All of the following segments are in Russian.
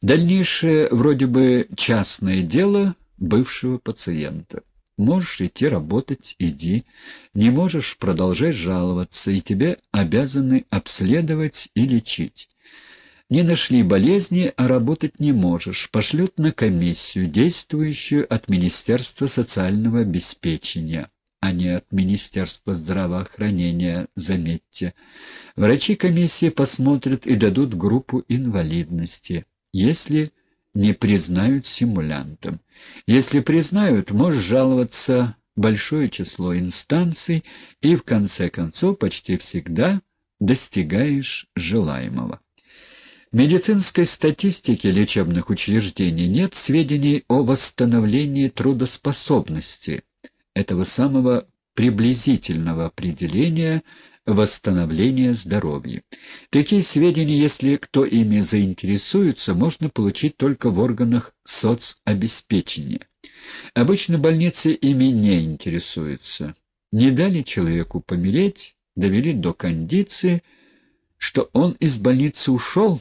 Дальнейшее вроде бы частное дело бывшего пациента. Можешь идти работать — иди. Не можешь — продолжай жаловаться, и тебе обязаны обследовать и лечить. Не нашли болезни, а работать не можешь. Пошлют на комиссию, действующую от Министерства социального обеспечения, а не от Министерства здравоохранения, заметьте. Врачи комиссии посмотрят и дадут группу инвалидности, если не признают симулянтом. Если признают, можешь жаловаться большое число инстанций и, в конце концов, почти всегда достигаешь желаемого. В медицинской статистике лечебных учреждений нет сведений о восстановлении трудоспособности, этого самого приблизительного определения восстановления здоровья. Такие сведения, если кто ими заинтересуется, можно получить только в органах соцобеспечения. Обычно больницы ими не интересуются. Не дали человеку помереть, довели до кондиции, что он из больницы ушел,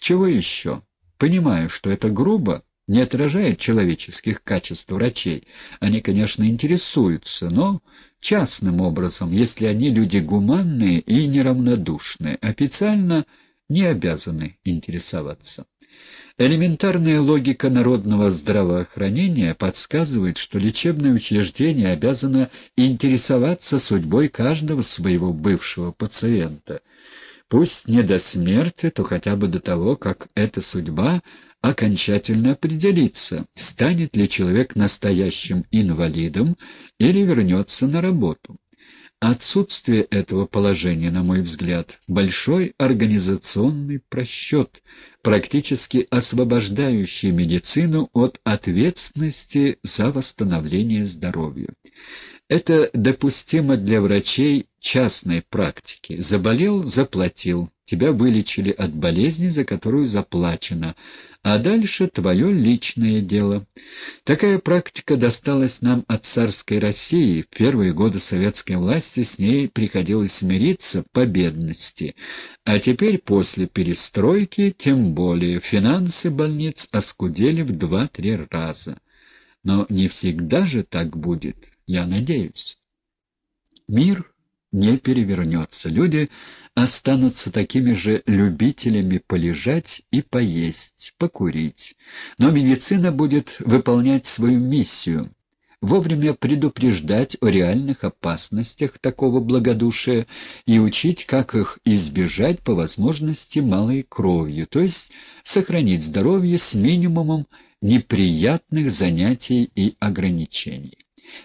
чего еще? Понимаю, что это грубо, не отражает человеческих качеств врачей. Они, конечно, интересуются, но частным образом, если они люди гуманные и неравнодушные, официально не обязаны интересоваться. Элементарная логика народного здравоохранения подсказывает, что лечебное учреждение обязано интересоваться судьбой каждого своего бывшего пациента – Пусть не до смерти, то хотя бы до того, как эта судьба окончательно определится, станет ли человек настоящим инвалидом или вернется на работу. Отсутствие этого положения, на мой взгляд, большой организационный просчет, практически освобождающий медицину от ответственности за восстановление здоровья. Это допустимо для врачей частной практики. Заболел — заплатил. Тебя вылечили от болезни, за которую заплачено. А дальше твое личное дело. Такая практика досталась нам от царской России. В первые годы советской власти с ней приходилось смириться по бедности. А теперь, после перестройки, тем более, финансы больниц оскудели в два-три раза. Но не всегда же так будет я надеюсь. Мир не перевернется. Люди останутся такими же любителями полежать и поесть, покурить. Но медицина будет выполнять свою миссию — вовремя предупреждать о реальных опасностях такого благодушия и учить, как их избежать по возможности малой кровью, то есть сохранить здоровье с минимумом неприятных занятий и ограничений.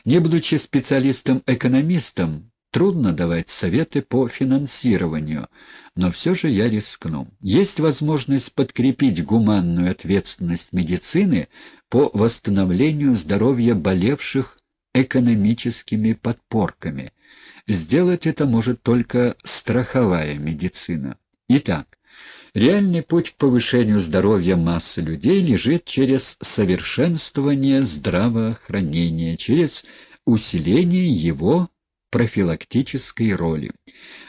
Не будучи специалистом-экономистом, трудно давать советы по финансированию, но все же я рискну. Есть возможность подкрепить гуманную ответственность медицины по восстановлению здоровья болевших экономическими подпорками. Сделать это может только страховая медицина. Итак, Реальный путь к повышению здоровья массы людей лежит через совершенствование здравоохранения, через усиление его профилактической роли.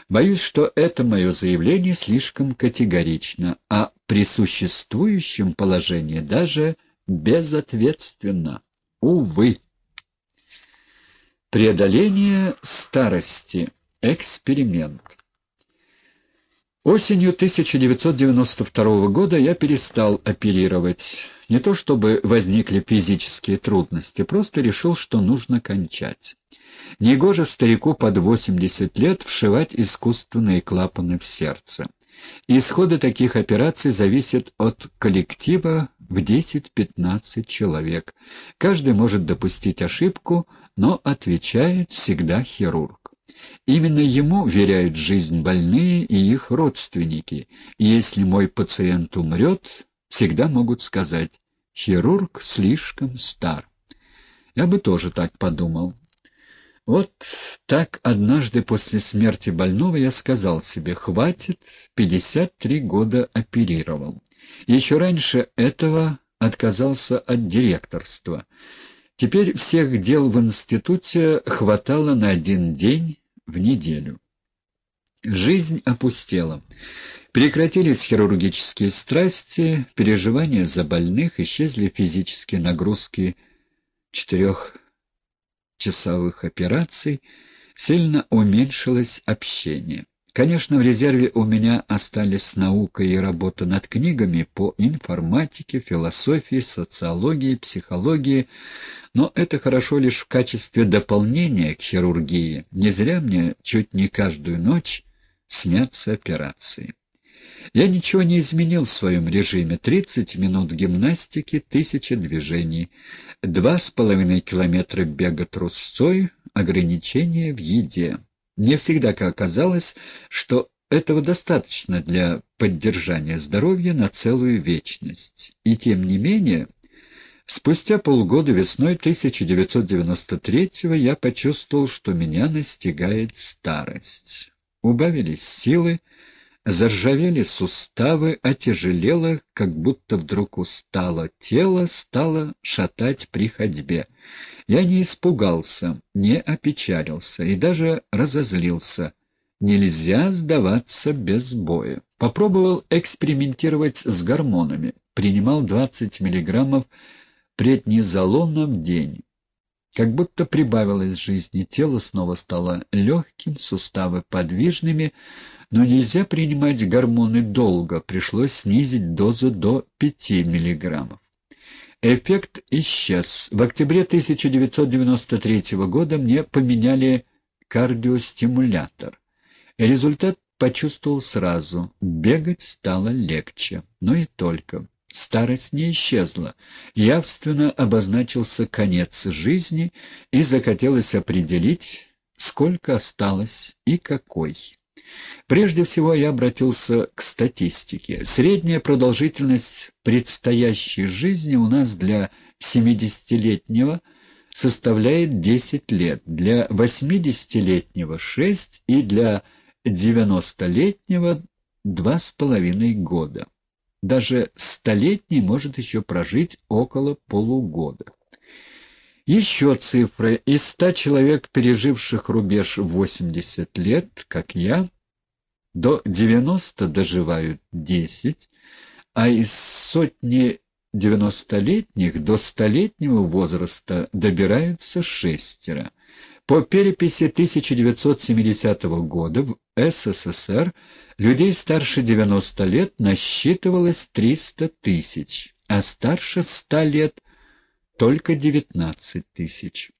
Боюсь, что это мое заявление слишком категорично, а при существующем положении даже безответственно. Увы. Преодоление старости. Эксперимент. Осенью 1992 года я перестал оперировать. Не то чтобы возникли физические трудности, просто решил, что нужно кончать. Негоже старику под 80 лет вшивать искусственные клапаны в сердце. Исходы таких операций зависят от коллектива в 10-15 человек. Каждый может допустить ошибку, но отвечает всегда хирург. Именно ему веряют жизнь больные и их родственники, и если мой пациент умрет, всегда могут сказать «хирург слишком стар». Я бы тоже так подумал. Вот так однажды после смерти больного я сказал себе «хватит, 53 года оперировал». Еще раньше этого отказался от директорства. Теперь всех дел в институте хватало на один день в неделю. Жизнь опустела. Прекратились хирургические страсти, переживания за больных, исчезли физические нагрузки четырехчасовых операций, сильно уменьшилось общение. Конечно, в резерве у меня остались наука и работа над книгами по информатике, философии, социологии, психологии, но это хорошо лишь в качестве дополнения к хирургии. Не зря мне чуть не каждую ночь снятся операции. Я ничего не изменил в своем режиме. 30 минут гимнастики, тысяча движений, два с половиной километра бега трусцой, ограничения в еде. Мне всегда оказалось, что этого достаточно для поддержания здоровья на целую вечность. И тем не менее, спустя полгода весной 1993 я почувствовал, что меня настигает старость. Убавились силы, Заржавели суставы, отяжелело, как будто вдруг устало. Тело стало шатать при ходьбе. Я не испугался, не опечалился и даже разозлился. Нельзя сдаваться без боя. Попробовал экспериментировать с гормонами. Принимал 20 миллиграммов преднизолона в день. Как будто прибавилось жизни, тело снова стало легким, суставы подвижными, но нельзя принимать гормоны долго, пришлось снизить дозу до 5 мг. Эффект исчез. В октябре 1993 года мне поменяли кардиостимулятор. Результат почувствовал сразу. Бегать стало легче, но и только. Старость не исчезла. Явственно обозначился конец жизни, и захотелось определить, сколько осталось и какой. Прежде всего я обратился к статистике. Средняя продолжительность предстоящей жизни у нас для 70-летнего составляет 10 лет, для 80-летнего — 6 и для 90-летнего — 2,5 года. Даже столетний может еще прожить около полугода. Еще цифры. Из ста человек, переживших рубеж 80 лет, как я, до 90 доживают 10, а из сотни 90-летних до столетнего возраста добираются шестеро. По переписи 1970 года в СССР людей старше 90 лет насчитывалось 300 тысяч, а старше 100 лет – только 19 тысяч.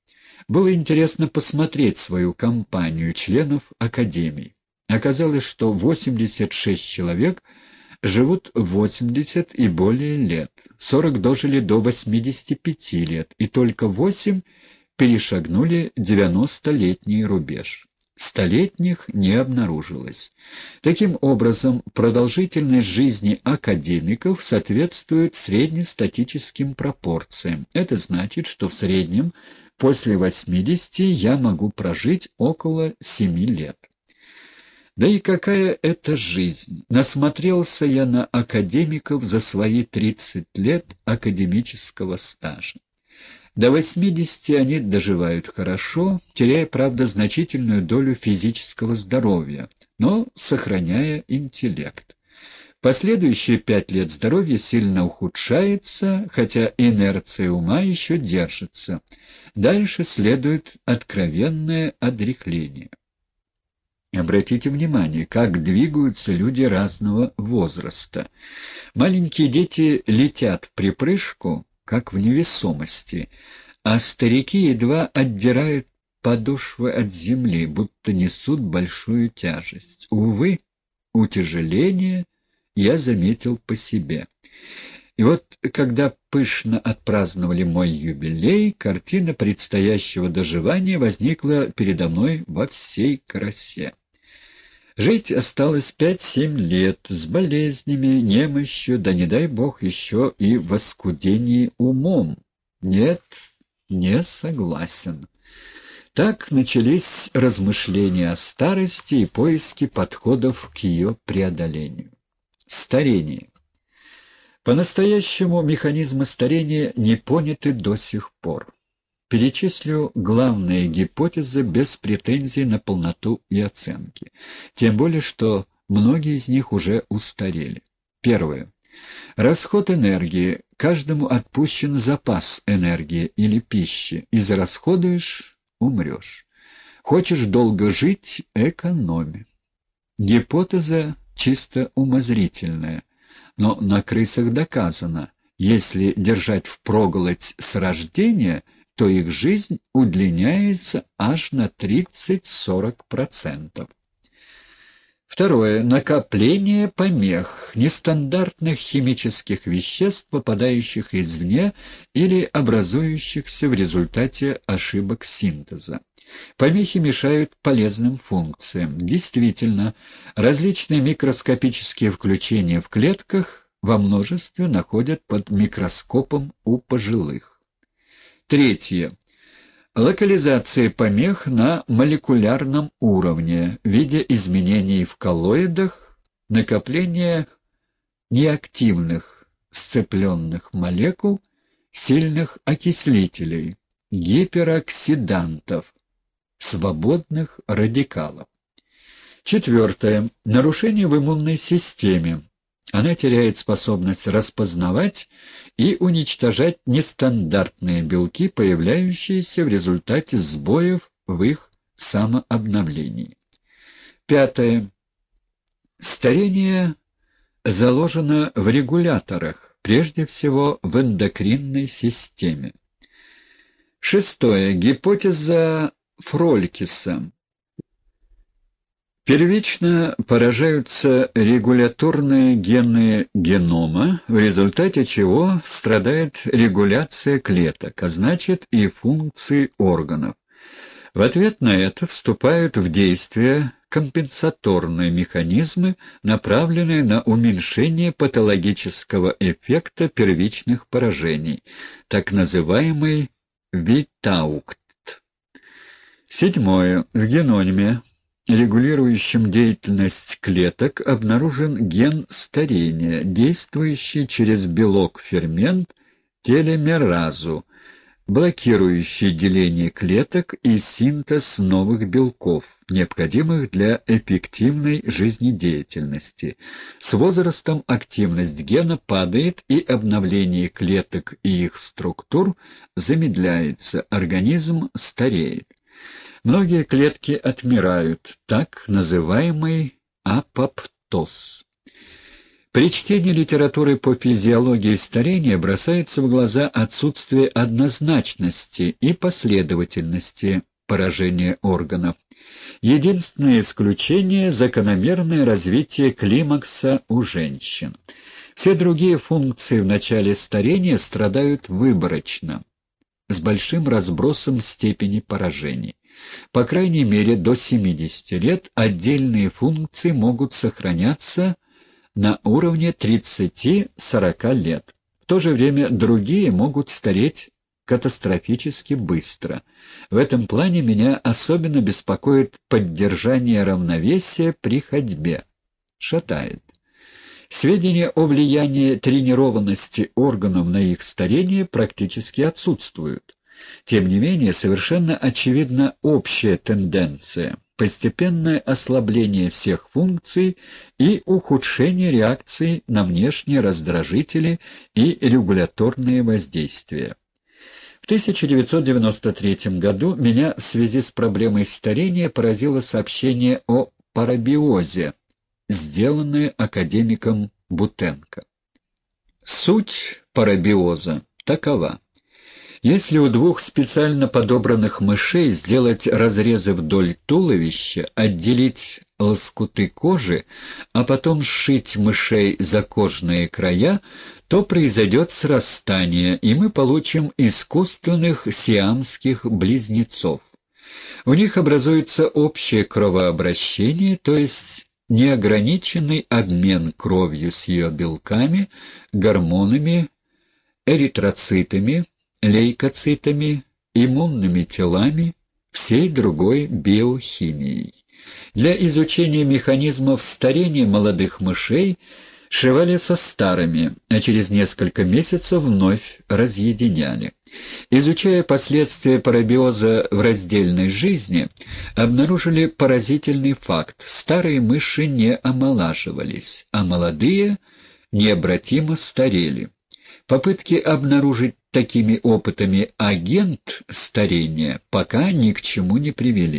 Было интересно посмотреть свою компанию членов Академии. Оказалось, что 86 человек живут 80 и более лет, 40 дожили до 85 лет, и только 8 перешагнули 90-летний рубеж. Столетних не обнаружилось. Таким образом, продолжительность жизни академиков соответствует среднестатическим пропорциям. Это значит, что в среднем после 80 я могу прожить около 7 лет. Да и какая это жизнь! Насмотрелся я на академиков за свои 30 лет академического стажа. До 80 они доживают хорошо, теряя, правда, значительную долю физического здоровья, но сохраняя интеллект. Последующие пять лет здоровье сильно ухудшается, хотя инерция ума еще держится. Дальше следует откровенное отрехление. Обратите внимание, как двигаются люди разного возраста. Маленькие дети летят в припрыжку, как в невесомости, а старики едва отдирают подошвы от земли, будто несут большую тяжесть. Увы, утяжеление я заметил по себе. И вот, когда пышно отпраздновали мой юбилей, картина предстоящего доживания возникла передо мной во всей красе. Жить осталось пять-семь лет с болезнями, немощью, да не дай бог еще и воскудение умом. Нет, не согласен. Так начались размышления о старости и поиски подходов к ее преодолению. Старение. По-настоящему механизмы старения не поняты до сих пор. Перечислю главные гипотезы без претензий на полноту и оценки. Тем более, что многие из них уже устарели. Первое. Расход энергии. Каждому отпущен запас энергии или пищи. Израсходуешь — умрешь. Хочешь долго жить — экономи. Гипотеза чисто умозрительная, но на крысах доказано, если держать впроголодь с рождения, то их жизнь удлиняется аж на 30-40%. Второе. Накопление помех, нестандартных химических веществ, попадающих извне или образующихся в результате ошибок синтеза. Помехи мешают полезным функциям. Действительно, различные микроскопические включения в клетках во множестве находят под микроскопом у пожилых. Третье. Локализация помех на молекулярном уровне в виде изменений в коллоидах, накопления неактивных сцепленных молекул, сильных окислителей, гипероксидантов, свободных радикалов. Четвертое. Нарушение в иммунной системе, она теряет способность распознавать и уничтожать нестандартные белки, появляющиеся в результате сбоев в их самообновлении. Пятое. Старение заложено в регуляторах, прежде всего в эндокринной системе. Шестое. Гипотеза Фролькиса. Первично поражаются регуляторные гены генома, в результате чего страдает регуляция клеток, а значит и функции органов. В ответ на это вступают в действие компенсаторные механизмы, направленные на уменьшение патологического эффекта первичных поражений, так называемый витаукт. Седьмое. В геноме регулирующим деятельность клеток, обнаружен ген старения, действующий через белок-фермент телемеразу, блокирующий деление клеток и синтез новых белков, необходимых для эффективной жизнедеятельности. С возрастом активность гена падает, и обновление клеток и их структур замедляется, организм стареет. Многие клетки отмирают, так называемый апоптоз. При чтении литературы по физиологии старения бросается в глаза отсутствие однозначности и последовательности поражения органов. Единственное исключение – закономерное развитие климакса у женщин. Все другие функции в начале старения страдают выборочно, с большим разбросом степени поражений. По крайней мере, до 70 лет отдельные функции могут сохраняться на уровне 30-40 лет. В то же время другие могут стареть катастрофически быстро. В этом плане меня особенно беспокоит поддержание равновесия при ходьбе. Шатает. Сведения о влиянии тренированности органов на их старение практически отсутствуют. Тем не менее, совершенно очевидна общая тенденция – постепенное ослабление всех функций и ухудшение реакции на внешние раздражители и регуляторные воздействия. В 1993 году меня в связи с проблемой старения поразило сообщение о парабиозе, сделанное академиком Бутенко. Суть парабиоза такова. Если у двух специально подобранных мышей сделать разрезы вдоль туловища, отделить лоскуты кожи, а потом сшить мышей за кожные края, то произойдет срастание, и мы получим искусственных сиамских близнецов. У них образуется общее кровообращение, то есть неограниченный обмен кровью с ее белками, гормонами, эритроцитами, лейкоцитами, иммунными телами, всей другой биохимией. Для изучения механизмов старения молодых мышей сшивали со старыми, а через несколько месяцев вновь разъединяли. Изучая последствия парабиоза в раздельной жизни, обнаружили поразительный факт. Старые мыши не омолаживались, а молодые необратимо старели. Попытки обнаружить такими опытами агент старения пока ни к чему не привели.